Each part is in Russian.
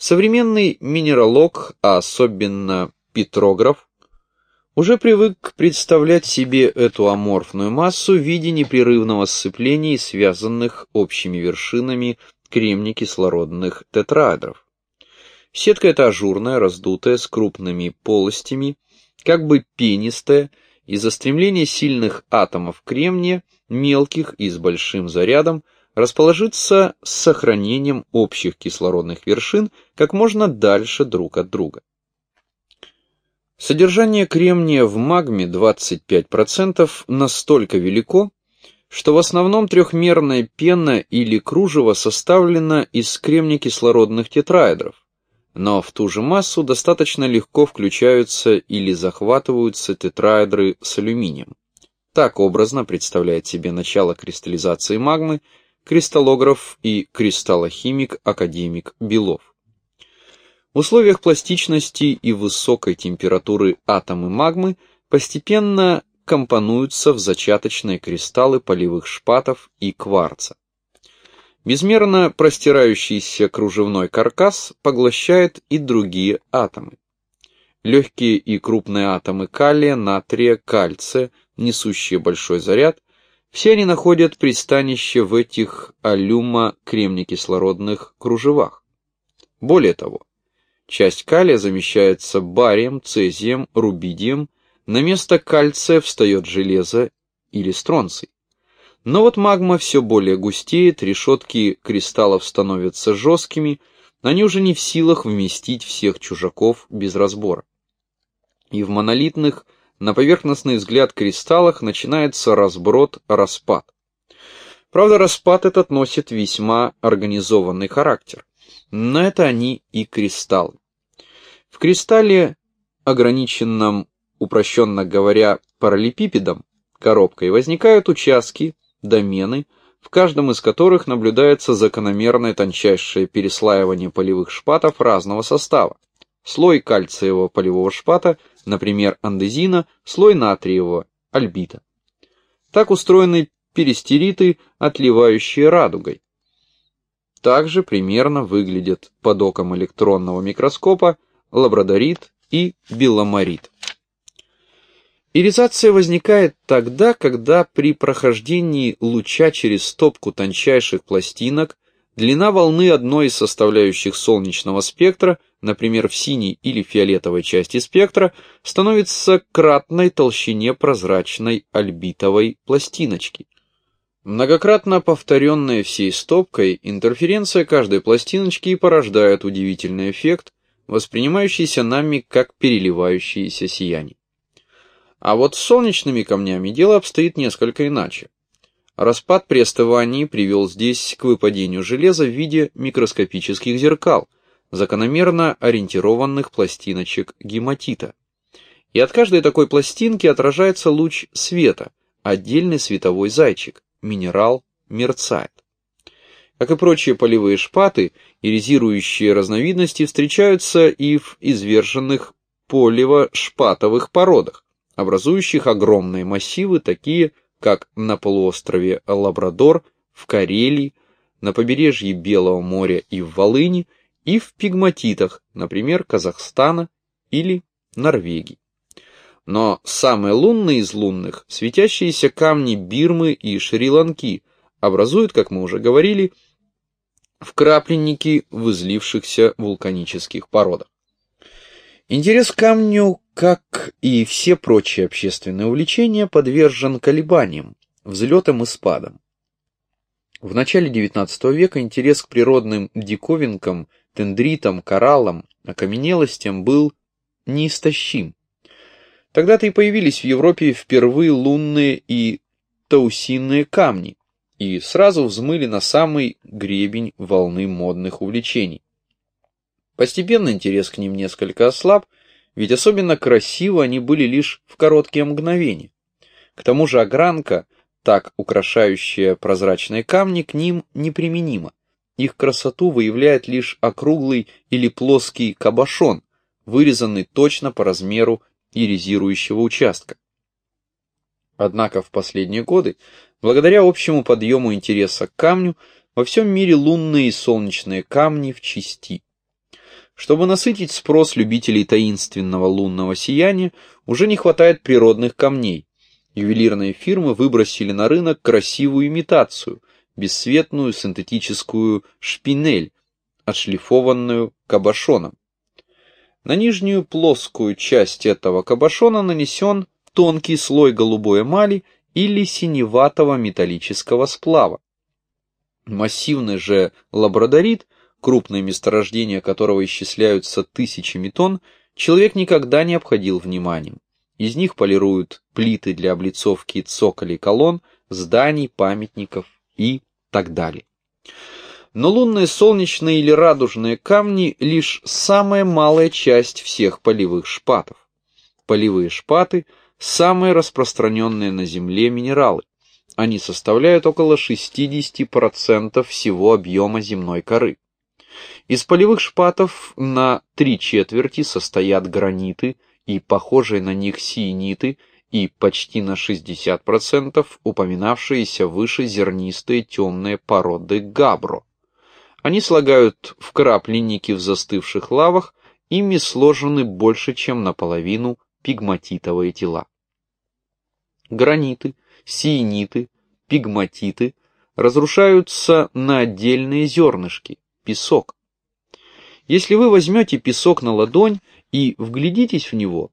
Современный минералог, а особенно петрограф, уже привык представлять себе эту аморфную массу в виде непрерывного сцепления связанных общими вершинами кремний-кислородных тетраэдров. Сетка эта ажурная, раздутая, с крупными полостями, как бы пенистая, из-за стремления сильных атомов кремния, мелких и с большим зарядом, расположиться с сохранением общих кислородных вершин как можно дальше друг от друга. Содержание кремния в магме 25% настолько велико, что в основном трехмерная пена или кружево составлено из кремний-кислородных тетраэдров, но в ту же массу достаточно легко включаются или захватываются тетраэдры с алюминием. Так образно представляет себе начало кристаллизации магмы кристаллограф и кристаллохимик-академик Белов. В условиях пластичности и высокой температуры атомы магмы постепенно компонуются в зачаточные кристаллы полевых шпатов и кварца. Безмерно простирающийся кружевной каркас поглощает и другие атомы. Легкие и крупные атомы калия, натрия, кальция, несущие большой заряд, все они находят пристанище в этих алюма-кремнекислородных кружевах. Более того, часть калия замещается барием, цезием, рубидием, на место кальция встает железо или стронций. Но вот магма все более густеет, решетки кристаллов становятся жесткими, они уже не в силах вместить всех чужаков без разбора. И в монолитных, на поверхностный взгляд кристаллах начинается разброд-распад. Правда, распад этот носит весьма организованный характер. Но это они и кристаллы. В кристалле, ограниченном упрощенно говоря, параллелепипедом, коробкой, возникают участки, домены, в каждом из которых наблюдается закономерное тончайшее переслаивание полевых шпатов разного состава. Слой кальциевого полевого шпата, например, андезина, слой натриевого, альбита. Так устроены перистериты, отливающие радугой. Также примерно выглядят под оком электронного микроскопа лабрадорит и беломорит. Иризация возникает тогда, когда при прохождении луча через стопку тончайших пластинок длина волны одной из составляющих солнечного спектра, например, в синей или фиолетовой части спектра, становится кратной толщине прозрачной альбитовой пластиночки. Многократно повторенная всей стопкой, интерференция каждой пластиночки порождает удивительный эффект, воспринимающийся нами как переливающееся сияние. А вот с солнечными камнями дело обстоит несколько иначе. Распад при остывании привел здесь к выпадению железа в виде микроскопических зеркал, закономерно ориентированных пластиночек гематита. И от каждой такой пластинки отражается луч света, отдельный световой зайчик, минерал мерцает. Как и прочие полевые шпаты, иризирующие разновидности встречаются и в изверженных полево-шпатовых породах образующих огромные массивы, такие как на полуострове Лабрадор, в Карелии, на побережье Белого моря и в Волыни, и в пигматитах, например, Казахстана или Норвегии. Но самые лунные из лунных, светящиеся камни Бирмы и Шри-Ланки, образуют, как мы уже говорили, вкрапленники в излившихся вулканических породах. Интерес к камню, как и все прочие общественные увлечения, подвержен колебаниям, взлетам и спадам. В начале XIX века интерес к природным диковинкам, дендритам, кораллам, окаменелостям был неистощим. Тогда-то и появились в Европе впервые лунные и таусинные камни, и сразу взмыли на самый гребень волны модных увлечений. Постепенно интерес к ним несколько ослаб, ведь особенно красиво они были лишь в короткие мгновения. К тому же огранка, так украшающая прозрачные камни, к ним неприменима. Их красоту выявляет лишь округлый или плоский кабошон, вырезанный точно по размеру иризирующего участка. Однако в последние годы, благодаря общему подъему интереса к камню, во всем мире лунные и солнечные камни в части. Чтобы насытить спрос любителей таинственного лунного сияния, уже не хватает природных камней. Ювелирные фирмы выбросили на рынок красивую имитацию, бесцветную синтетическую шпинель, отшлифованную кабошоном. На нижнюю плоскую часть этого кабошона нанесен тонкий слой голубой эмали или синеватого металлического сплава. Массивный же лабрадорит, крупные месторождения которого исчисляются тысячами тонн, человек никогда не обходил вниманием. Из них полируют плиты для облицовки цоколей колонн, зданий, памятников и так далее. Но лунные, солнечные или радужные камни – лишь самая малая часть всех полевых шпатов. Полевые шпаты – самые распространенные на Земле минералы. Они составляют около 60% всего объема земной коры. Из полевых шпатов на три четверти состоят граниты и похожие на них сиениты и почти на 60% упоминавшиеся выше зернистые темные породы габро. Они слагают в крапленники в застывших лавах, ими сложены больше, чем наполовину пигматитовые тела. Граниты, сиениты, пигматиты разрушаются на отдельные зернышки, песок. Если вы возьмете песок на ладонь и вглядитесь в него,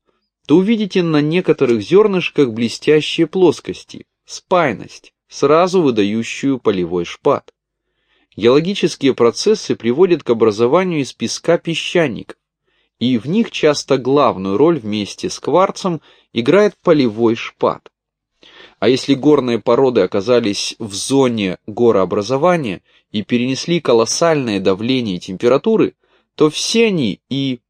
то увидите на некоторых зернышках блестящие плоскости, спайность, сразу выдающую полевой шпат. Геологические процессы приводят к образованию из песка песчаников, и в них часто главную роль вместе с кварцем играет полевой шпат. А если горные породы оказались в зоне горообразования и перенесли колоссальное давление и температуры, то все они и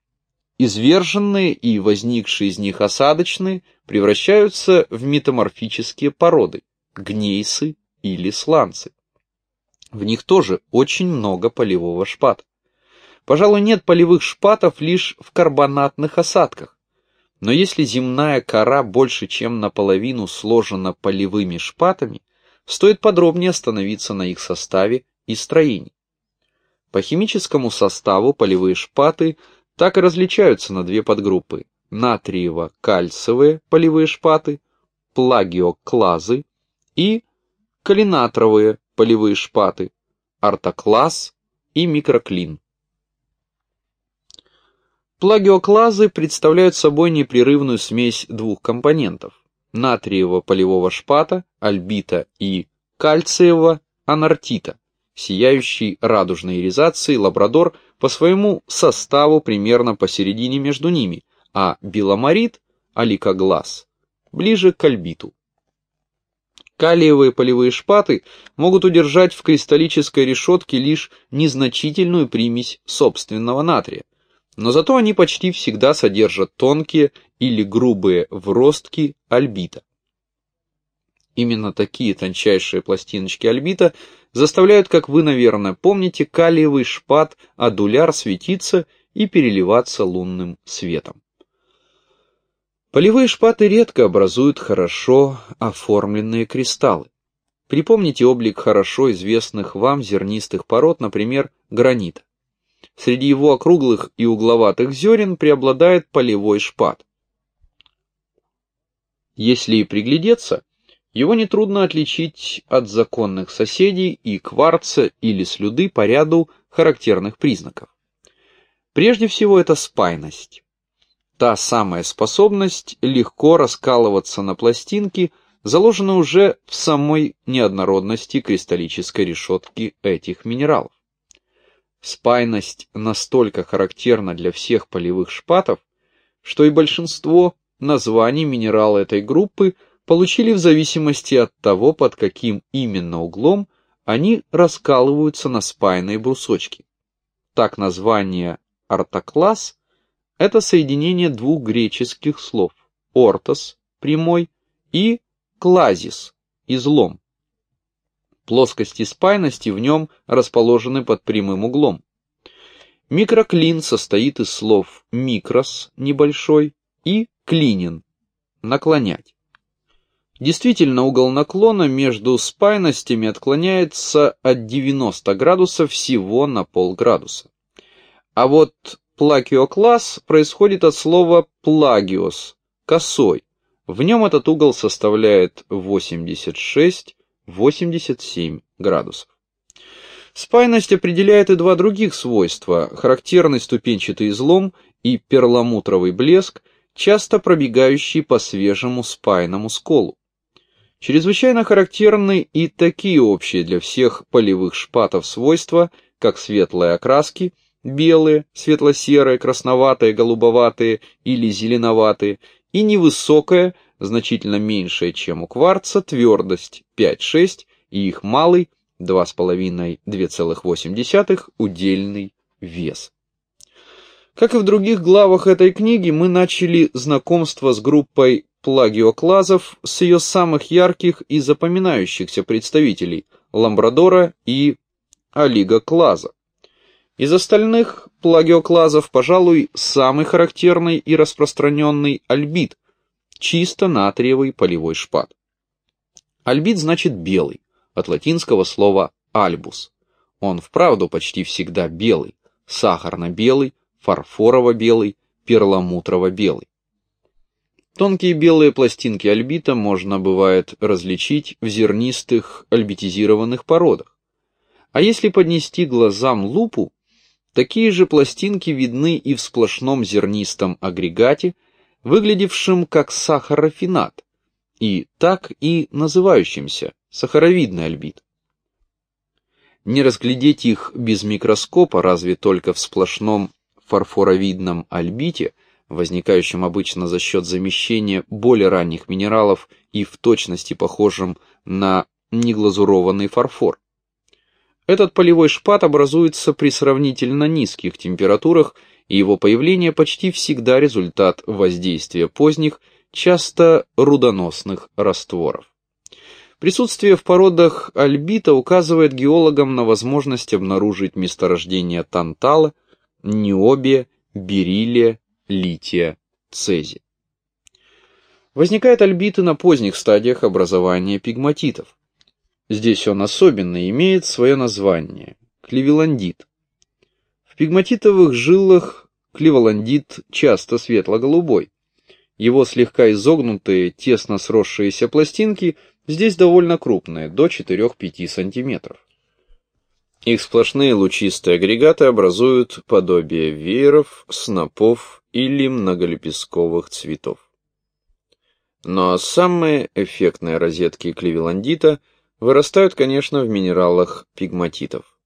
изверженные, и возникшие из них осадочные превращаются в метаморфические породы, гнейсы или сланцы. В них тоже очень много полевого шпата. Пожалуй, нет полевых шпатов лишь в карбонатных осадках. Но если земная кора больше чем наполовину сложена полевыми шпатами, стоит подробнее остановиться на их составе и строении. По химическому составу полевые шпаты так и различаются на две подгруппы – натриево-кальциевые полевые шпаты, плагиоклазы и калинатровые полевые шпаты, ортоклаз и микроклин. Плагиоклазы представляют собой непрерывную смесь двух компонентов – натриевого полевого шпата, альбита и кальциевого анартита, сияющий радужной иризацией лабрадор по своему составу примерно посередине между ними, а беломорит, аликоглаз, ближе к альбиту. Калиевые полевые шпаты могут удержать в кристаллической решетке лишь незначительную примесь собственного натрия, но зато они почти всегда содержат тонкие или грубые вростки альбита. Именно такие тончайшие пластиночки альбита заставляют, как вы, наверное, помните, калиевый шпат адуляр светиться и переливаться лунным светом. Полевые шпаты редко образуют хорошо оформленные кристаллы. Припомните облик хорошо известных вам зернистых пород, например, гранита. Среди его округлых и угловатых зерен преобладает полевой шпат. Если и приглядеться, его нетрудно отличить от законных соседей и кварца или слюды по ряду характерных признаков. Прежде всего это спайность та самая способность легко раскалываться на пластинки, заложена уже в самой неоднородности кристаллической решетки этих минералов. Спайность настолько характерна для всех полевых шпатов, что и большинство названий минерала этой группы получили в зависимости от того, под каким именно углом они раскалываются на спайные брусочки. Так название ортокласс это соединение двух греческих слов «ортос» – прямой и «клазис» – излом. Плоскости спайности в нем расположены под прямым углом. Микроклин состоит из слов «микрос» – небольшой и «клинин» – наклонять. Действительно, угол наклона между спайностями отклоняется от 90 градусов всего на полградуса. А вот плакиокласс происходит от слова плагиос – косой. В нем этот угол составляет 86-87 градусов. Спайность определяет и два других свойства – характерный ступенчатый излом и перламутровый блеск, часто пробегающий по свежему спайному сколу. Чрезвычайно характерны и такие общие для всех полевых шпатов свойства, как светлые окраски, белые, светло-серые, красноватые, голубоватые или зеленоватые, и невысокая, значительно меньшая, чем у кварца, твердость 5-6 и их малый 2,5-2,8 удельный вес. Как и в других главах этой книги, мы начали знакомство с группой плагиоклазов с ее самых ярких и запоминающихся представителей – ламбрадора и олигоклаза. Из остальных плагиоклазов, пожалуй, самый характерный и распространенный альбит – чисто натриевый полевой шпат. Альбит значит белый, от латинского слова альбус. Он вправду почти всегда белый, сахарно-белый, фарфорово-белый, перламутрово-белый. Тонкие белые пластинки альбита можно бывает различить в зернистых альбитизированных породах. А если поднести глазам лупу, такие же пластинки видны и в сплошном зернистом агрегате, выглядевшем как сахарофинат, и так и называющимся сахаровидный альбит. Не разглядеть их без микроскопа разве только в сплошном фарфоровидном альбите, возникающем обычно за счет замещения более ранних минералов и в точности похожим на неглазурованный фарфор. Этот полевой шпат образуется при сравнительно низких температурах, и его появление почти всегда результат воздействия поздних, часто рудоносных растворов. Присутствие в породах альбита указывает геологам на возможность обнаружить месторождение тантала, ниобия, бериллия, лития, цезия. Возникает альбит и на поздних стадиях образования пигматитов. Здесь он особенно имеет свое название – клевеландит. В пигматитовых жилах клевеландит часто светло-голубой. Его слегка изогнутые, тесно сросшиеся пластинки здесь довольно крупные, до 4-5 см. Их сплошные лучистые агрегаты образуют подобие вееров, снопов или многолепестковых цветов. Но самые эффектные розетки клевеландита вырастают, конечно, в минералах пигматитов.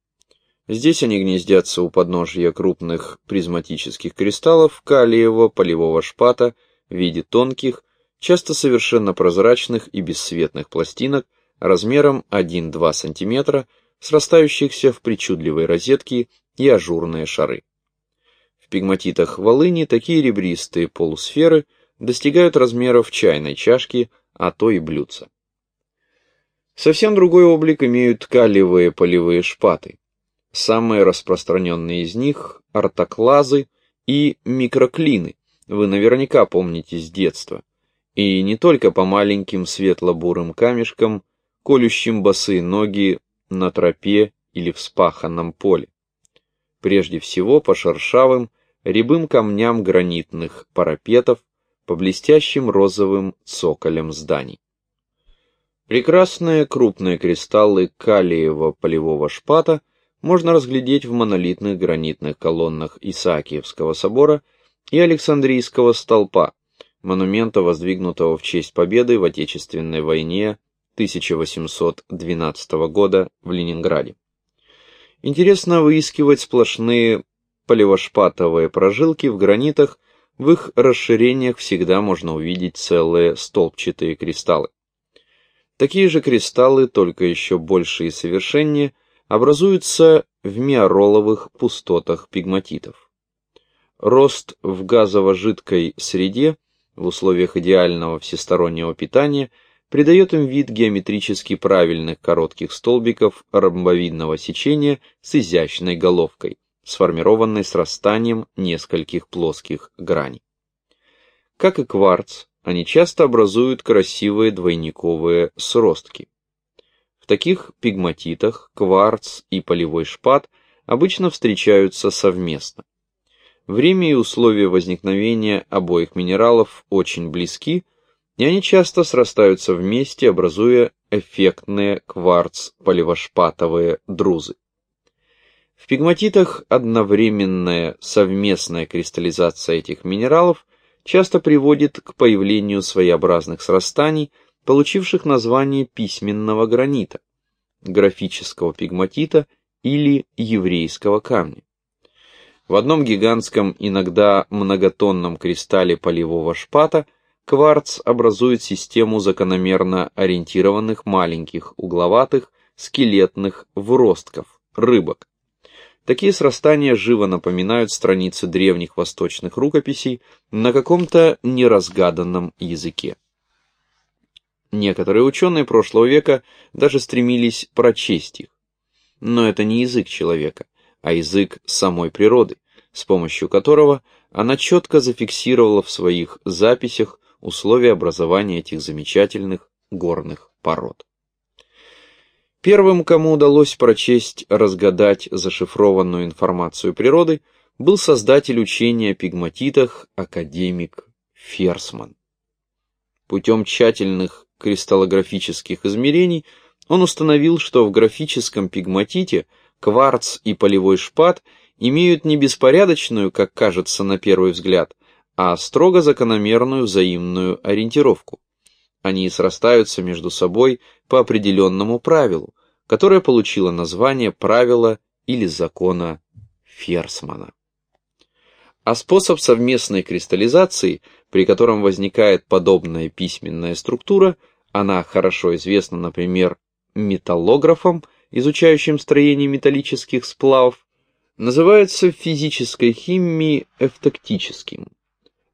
Здесь они гнездятся у подножия крупных призматических кристаллов калиевого полевого шпата в виде тонких, часто совершенно прозрачных и бесцветных пластинок размером 1-2 см, срастающихся в причудливые розетки и ажурные шары. В пигматитах волыни такие ребристые полусферы достигают размеров чайной чашки, а то и блюдца. Совсем другой облик имеют калиевые полевые шпаты. Самые распространенные из них – ортоклазы и микроклины, вы наверняка помните с детства. И не только по маленьким светло-бурым камешкам, колющим босые ноги на тропе или в спаханном поле. Прежде всего по шершавым, рябым камням гранитных парапетов, по блестящим розовым цоколям зданий. Прекрасные крупные кристаллы калиевого полевого шпата можно разглядеть в монолитных гранитных колоннах Исаакиевского собора и Александрийского столпа, монумента, воздвигнутого в честь победы в Отечественной войне 1812 года в Ленинграде. Интересно выискивать сплошные полевошпатовые прожилки в гранитах, в их расширениях всегда можно увидеть целые столбчатые кристаллы. Такие же кристаллы, только еще больше и совершеннее, образуются в миороловых пустотах пигматитов. Рост в газово-жидкой среде в условиях идеального всестороннего питания придает им вид геометрически правильных коротких столбиков ромбовидного сечения с изящной головкой, сформированной срастанием нескольких плоских граней. Как и кварц, они часто образуют красивые двойниковые сростки. В таких пигматитах кварц и полевой шпат обычно встречаются совместно. время и условия возникновения обоих минералов очень близки, и они часто срастаются вместе, образуя эффектные кварц-поливошпатовые друзы. В пигматитах одновременная совместная кристаллизация этих минералов часто приводит к появлению своеобразных срастаний, получивших название письменного гранита, графического пигматита или еврейского камня. В одном гигантском, иногда многотонном кристалле полевого шпата кварц образует систему закономерно ориентированных маленьких угловатых скелетных вростков, рыбок, Такие срастания живо напоминают страницы древних восточных рукописей на каком-то неразгаданном языке. Некоторые ученые прошлого века даже стремились прочесть их. Но это не язык человека, а язык самой природы, с помощью которого она четко зафиксировала в своих записях условия образования этих замечательных горных пород. Первым, кому удалось прочесть, разгадать зашифрованную информацию природы, был создатель учения о пигматитах, академик Ферсман. Путем тщательных кристаллографических измерений он установил, что в графическом пигматите кварц и полевой шпат имеют не беспорядочную, как кажется на первый взгляд, а строго закономерную взаимную ориентировку. Они срастаются между собой по определенному правилу, которое получило название правила или закона Ферсмана. А способ совместной кристаллизации, при котором возникает подобная письменная структура, она хорошо известна, например, металлографом, изучающим строение металлических сплавов, называется в физической химии эвтактическим.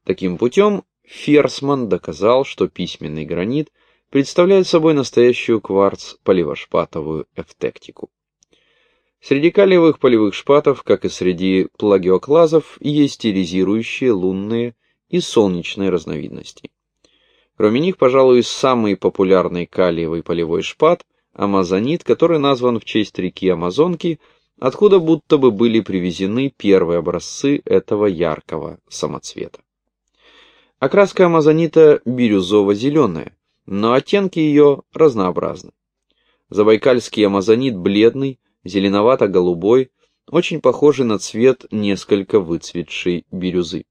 Таким путем Ферсман доказал, что письменный гранит представляет собой настоящую кварц-поливошпатовую эвтектику. Среди калиевых полевых шпатов, как и среди плагиоклазов, есть иризирующие лунные и солнечные разновидности. Кроме них, пожалуй, самый популярный калиевый полевой шпат – амазонит, который назван в честь реки Амазонки, откуда будто бы были привезены первые образцы этого яркого самоцвета. Окраска амазонита бирюзово-зеленая, но оттенки ее разнообразны. Забайкальский амазонит бледный, зеленовато-голубой, очень похожий на цвет несколько выцветшей бирюзы.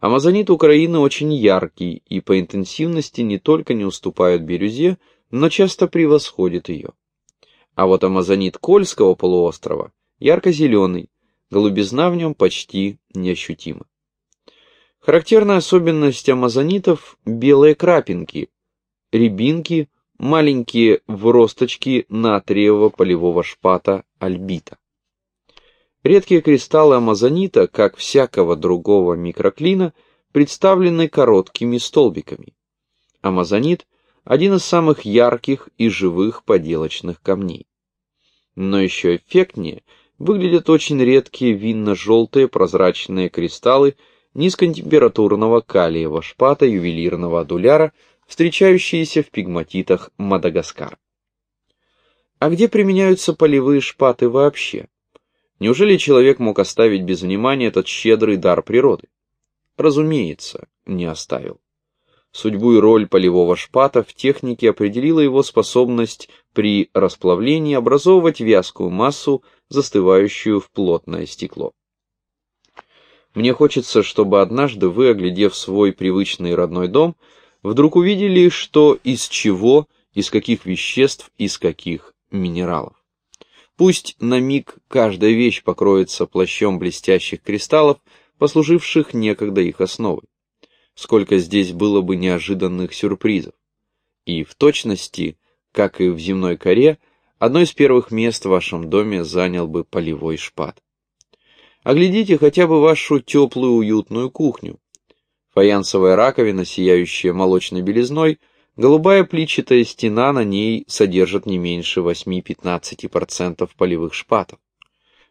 Амазонит Украины очень яркий и по интенсивности не только не уступает бирюзе, но часто превосходит ее. А вот амазонит Кольского полуострова ярко-зеленый, голубизна в нем почти неощутима. Характерная особенность амазонитов – белые крапинки, рябинки, маленькие вросточки натриевого полевого шпата альбита. Редкие кристаллы амазонита, как всякого другого микроклина, представлены короткими столбиками. Амазонит – один из самых ярких и живых поделочных камней. Но еще эффектнее выглядят очень редкие винно-желтые прозрачные кристаллы – низкотемпературного калиевого шпата ювелирного адуляра, встречающиеся в пигматитах Мадагаскара. А где применяются полевые шпаты вообще? Неужели человек мог оставить без внимания этот щедрый дар природы? Разумеется, не оставил. Судьбу и роль полевого шпата в технике определила его способность при расплавлении образовывать вязкую массу, застывающую в плотное стекло. Мне хочется, чтобы однажды вы, оглядев свой привычный родной дом, вдруг увидели, что из чего, из каких веществ, из каких минералов. Пусть на миг каждая вещь покроется плащом блестящих кристаллов, послуживших некогда их основой. Сколько здесь было бы неожиданных сюрпризов. И в точности, как и в земной коре, одно из первых мест в вашем доме занял бы полевой шпат. Оглядите хотя бы вашу теплую уютную кухню. Фаянсовая раковина, сияющая молочной белизной, голубая плитчатая стена на ней содержит не меньше 8-15% полевых шпатов.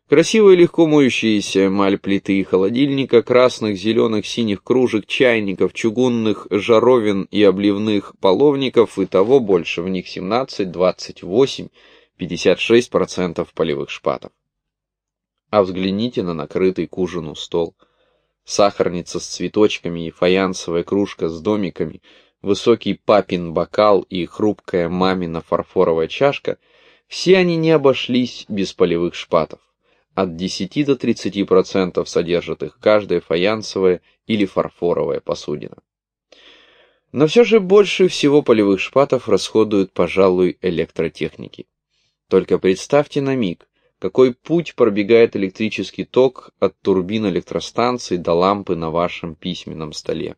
Красивые легко моющиеся эмаль плиты и холодильника, красных, зеленых, синих кружек, чайников, чугунных жаровин и обливных половников, и того больше, в них 17, 28, 56% полевых шпатов. А взгляните на накрытый к ужину стол. Сахарница с цветочками и фаянсовая кружка с домиками, высокий папин бокал и хрупкая мамина фарфоровая чашка — все они не обошлись без полевых шпатов. От 10 до 30% содержат их каждая фаянсовая или фарфоровая посудина. Но все же больше всего полевых шпатов расходуют, пожалуй, электротехники. Только представьте на миг, какой путь пробегает электрический ток от турбин электростанции до лампы на вашем письменном столе.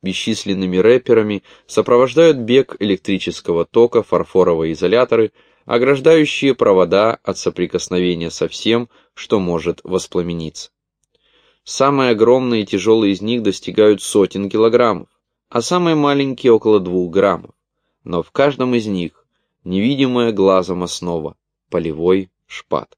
Бесчисленными рэперами сопровождают бег электрического тока фарфоровые изоляторы, ограждающие провода от соприкосновения со всем, что может воспламениться. Самые огромные и тяжелые из них достигают сотен килограммов, а самые маленькие около двух граммов. Но в каждом из них невидимая глазом основа – полевой шпат.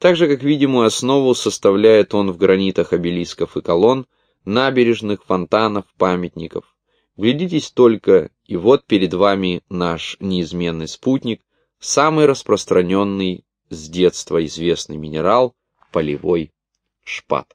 Так же, как видимую основу составляет он в гранитах обелисков и колонн, набережных, фонтанов, памятников. Глядитесь только, и вот перед вами наш неизменный спутник, самый распространенный с детства известный минерал – полевой шпат.